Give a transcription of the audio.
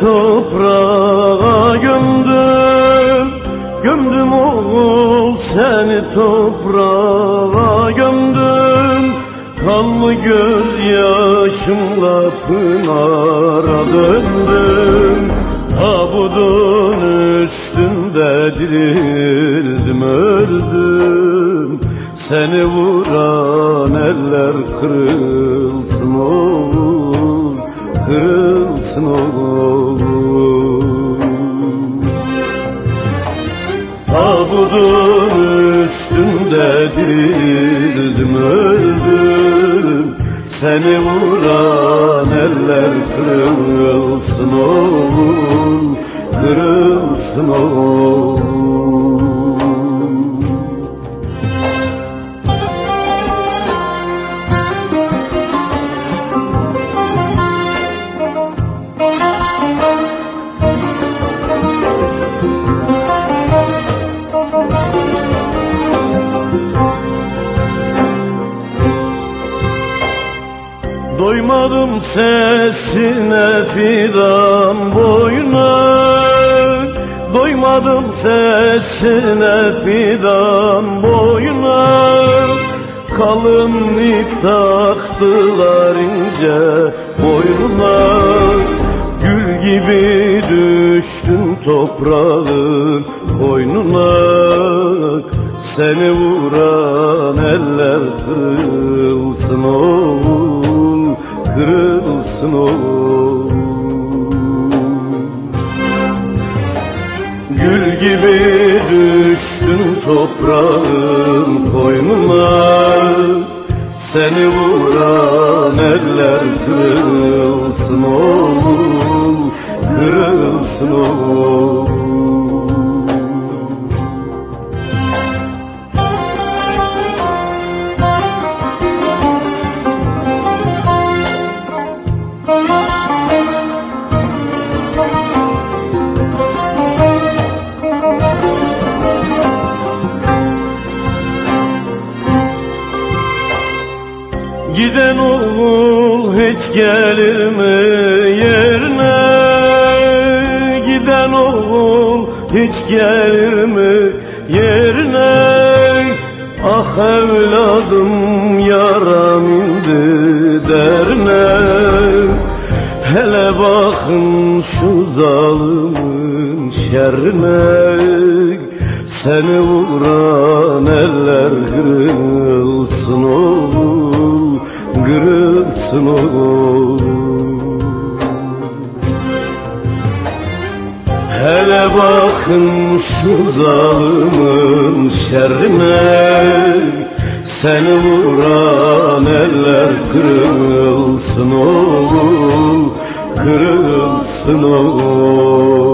toprağa gömdüm. Gömdüm oğul seni toprağa gömdüm. Kanlı gözyaşımla pınara döndüm? Tabudun üstünde dirildim öldüm. Seni vuran eller kırılsın oğul Kırılsın oğul Tabudun üstünde dirildim öldüm Seni vuran eller kırılsın oğul Kırılsın oğul Doymadım sesine fidan boyuna. Doymadım sesine fidan boyuna. Kalın taktılar ince boynuna. Gül gibi düştün toprağın koynuna. Seni vuran eller kırılsın oğul Kırılsın oğul Gül gibi düştün toprağın koynuna. Seni vuran eller kırılsın oğul Kırılsın oğul hiç gelir mi yerine Giden oğul? Hiç gelir mi yerine? Ah evladım yaram indi derine. Hele bakın şu zalimin şerrine. Seni vuran Hele bakın şu zalimin şerrine Seni vuran eller kırılsın oğul Kırılsın oğul